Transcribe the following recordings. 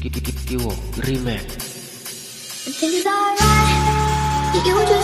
Kiwo Things are. You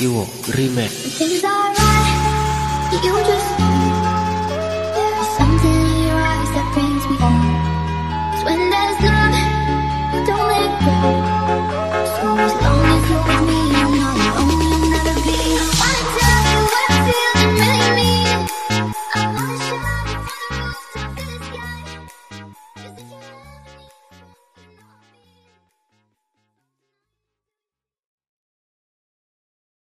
Iwo Remix. Things are right. You just.